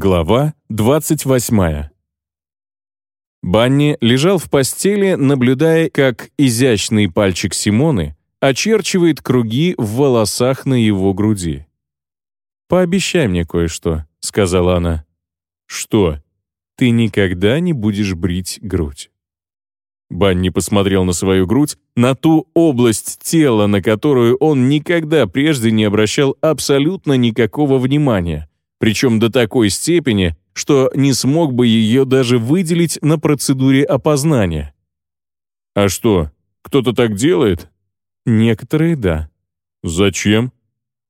Глава 28. Банни лежал в постели, наблюдая, как изящный пальчик Симоны очерчивает круги в волосах на его груди. «Пообещай мне кое-что», — сказала она. «Что? Ты никогда не будешь брить грудь». Банни посмотрел на свою грудь, на ту область тела, на которую он никогда прежде не обращал абсолютно никакого внимания, причем до такой степени, что не смог бы ее даже выделить на процедуре опознания. «А что, кто-то так делает?» «Некоторые — да». «Зачем?»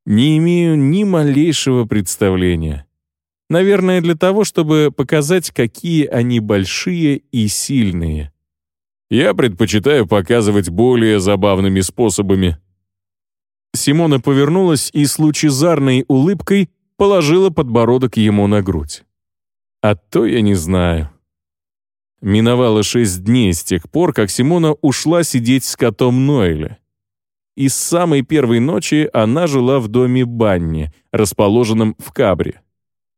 «Не имею ни малейшего представления. Наверное, для того, чтобы показать, какие они большие и сильные». «Я предпочитаю показывать более забавными способами». Симона повернулась и с лучезарной улыбкой положила подбородок ему на грудь. «А то я не знаю». Миновало шесть дней с тех пор, как Симона ушла сидеть с котом Ноэля. И с самой первой ночи она жила в доме Банни, расположенном в Кабре.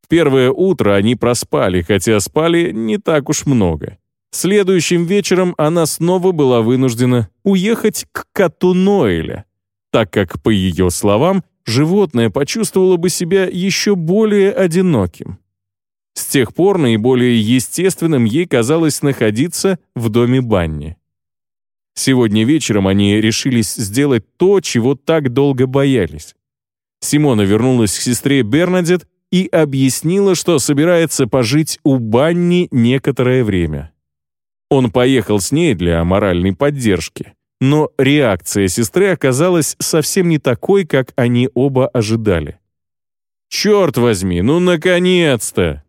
Первое утро они проспали, хотя спали не так уж много. Следующим вечером она снова была вынуждена уехать к коту Ноэля, так как, по ее словам, животное почувствовало бы себя еще более одиноким. С тех пор наиболее естественным ей казалось находиться в доме Банни. Сегодня вечером они решились сделать то, чего так долго боялись. Симона вернулась к сестре Бернадет и объяснила, что собирается пожить у Банни некоторое время. Он поехал с ней для моральной поддержки. Но реакция сестры оказалась совсем не такой, как они оба ожидали. «Черт возьми, ну наконец-то!»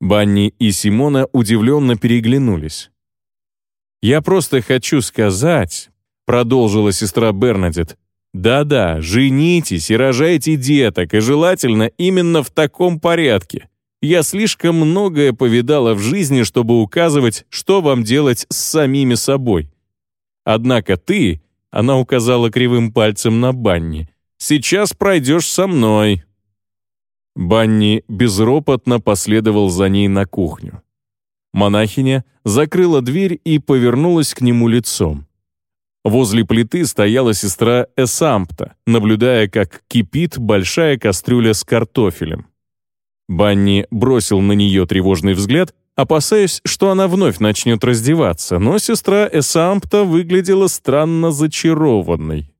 Банни и Симона удивленно переглянулись. «Я просто хочу сказать», — продолжила сестра Бернадет, «да-да, женитесь и рожайте деток, и желательно именно в таком порядке. Я слишком многое повидала в жизни, чтобы указывать, что вам делать с самими собой. Однако ты, она указала кривым пальцем на Банни, сейчас пройдешь со мной». Банни безропотно последовал за ней на кухню. Монахиня закрыла дверь и повернулась к нему лицом. Возле плиты стояла сестра Эсампта, наблюдая, как кипит большая кастрюля с картофелем. Банни бросил на нее тревожный взгляд опасаясь, что она вновь начнет раздеваться, но сестра Эсампта выглядела странно зачарованной.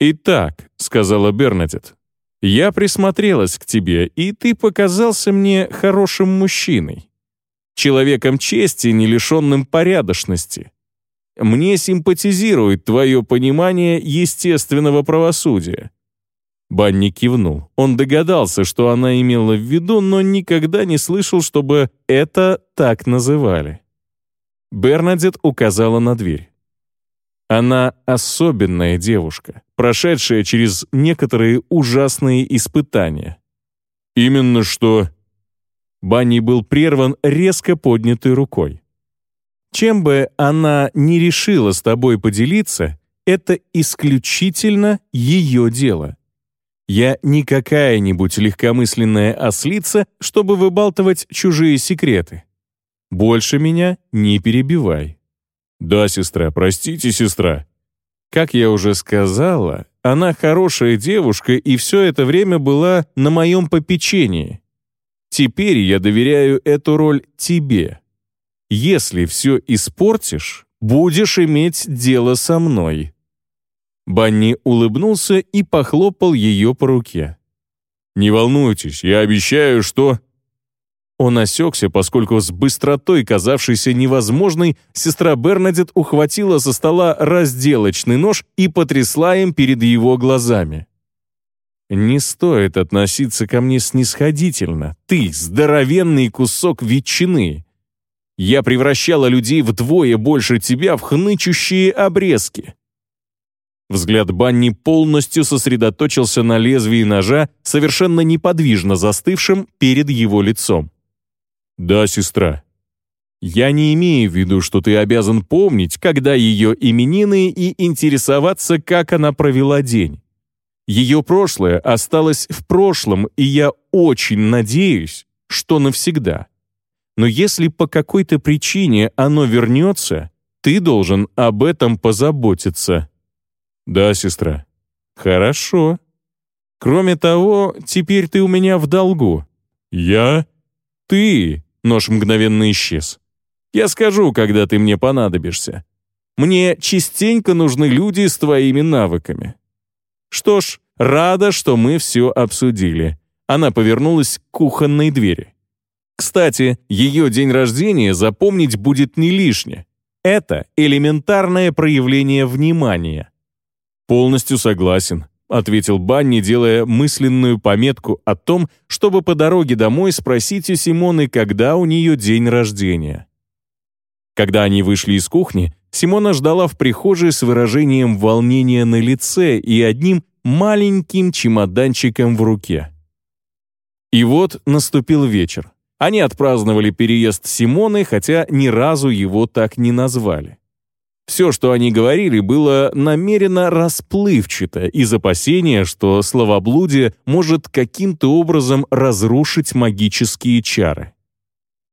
«Итак», — сказала Бернадет, — «я присмотрелась к тебе, и ты показался мне хорошим мужчиной, человеком чести, не лишенным порядочности. Мне симпатизирует твое понимание естественного правосудия. Банни кивнул. Он догадался, что она имела в виду, но никогда не слышал, чтобы это так называли. Бернадет указала на дверь. Она особенная девушка, прошедшая через некоторые ужасные испытания. Именно что... Банни был прерван резко поднятой рукой. Чем бы она не решила с тобой поделиться, это исключительно ее дело. Я не какая-нибудь легкомысленная ослица, чтобы выбалтывать чужие секреты. Больше меня не перебивай. Да, сестра, простите, сестра. Как я уже сказала, она хорошая девушка и все это время была на моем попечении. Теперь я доверяю эту роль тебе. Если все испортишь, будешь иметь дело со мной. Банни улыбнулся и похлопал ее по руке. «Не волнуйтесь, я обещаю, что...» Он осекся, поскольку с быстротой, казавшейся невозможной, сестра Бернадет ухватила со стола разделочный нож и потрясла им перед его глазами. «Не стоит относиться ко мне снисходительно. Ты — здоровенный кусок ветчины. Я превращала людей вдвое больше тебя в хнычущие обрезки. Взгляд Банни полностью сосредоточился на лезвии ножа, совершенно неподвижно застывшем перед его лицом. «Да, сестра. Я не имею в виду, что ты обязан помнить, когда ее именины и интересоваться, как она провела день. Ее прошлое осталось в прошлом, и я очень надеюсь, что навсегда. Но если по какой-то причине оно вернется, ты должен об этом позаботиться. Да, сестра. Хорошо. Кроме того, теперь ты у меня в долгу. Я? Ты, нож мгновенно исчез. Я скажу, когда ты мне понадобишься. Мне частенько нужны люди с твоими навыками. Что ж, рада, что мы все обсудили. Она повернулась к кухонной двери. Кстати, ее день рождения запомнить будет не лишне. Это элементарное проявление внимания. Полностью согласен, ответил Банни, делая мысленную пометку о том, чтобы по дороге домой спросить у Симоны, когда у нее день рождения. Когда они вышли из кухни, Симона ждала в прихожей с выражением волнения на лице и одним маленьким чемоданчиком в руке. И вот наступил вечер. Они отпраздновали переезд Симоны, хотя ни разу его так не назвали. Все, что они говорили, было намеренно расплывчато из опасения, что словоблудие может каким-то образом разрушить магические чары.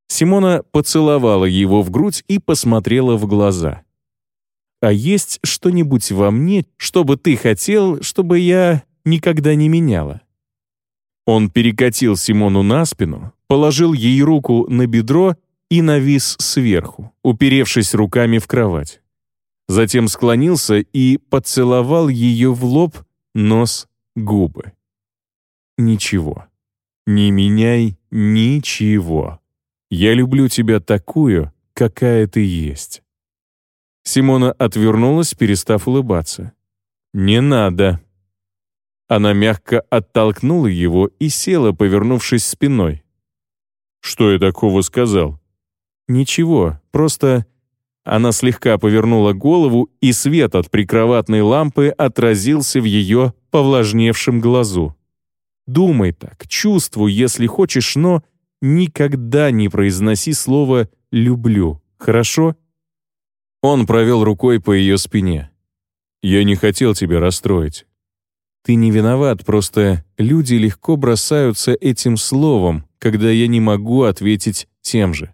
Симона поцеловала его в грудь и посмотрела в глаза. «А есть что-нибудь во мне, что бы ты хотел, чтобы я никогда не меняла?» Он перекатил Симону на спину, положил ей руку на бедро и навис сверху, уперевшись руками в кровать. Затем склонился и поцеловал ее в лоб, нос, губы. «Ничего. Не меняй ничего. Я люблю тебя такую, какая ты есть». Симона отвернулась, перестав улыбаться. «Не надо», она мягко оттолкнула его и села, повернувшись спиной. «Что я такого сказал?» «Ничего, просто...» Она слегка повернула голову, и свет от прикроватной лампы отразился в ее повлажневшем глазу. «Думай так, чувствуй, если хочешь, но никогда не произноси слово «люблю», хорошо?» Он провел рукой по ее спине. «Я не хотел тебя расстроить. Ты не виноват, просто люди легко бросаются этим словом, когда я не могу ответить тем же.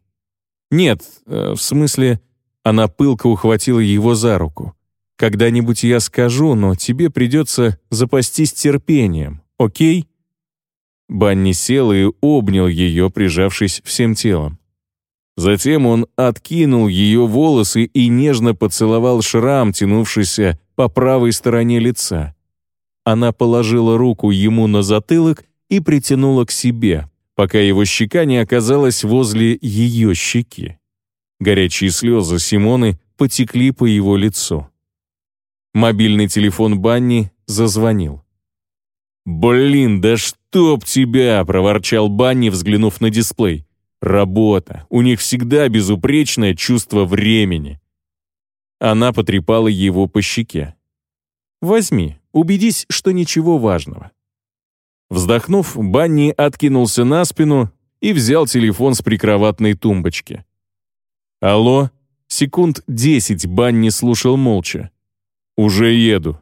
Нет, э, в смысле, она пылко ухватила его за руку. Когда-нибудь я скажу, но тебе придется запастись терпением, окей? Банни сел и обнял ее, прижавшись всем телом. Затем он откинул ее волосы и нежно поцеловал шрам, тянувшийся по правой стороне лица. Она положила руку ему на затылок и притянула к себе, пока его щека не оказалась возле ее щеки. Горячие слезы Симоны потекли по его лицу. Мобильный телефон Банни зазвонил. «Блин, да чтоб тебя!» — проворчал Банни, взглянув на дисплей. «Работа. У них всегда безупречное чувство времени». Она потрепала его по щеке. «Возьми, Убедись, что ничего важного». Вздохнув, Банни откинулся на спину и взял телефон с прикроватной тумбочки. «Алло?» Секунд десять Банни слушал молча. «Уже еду»,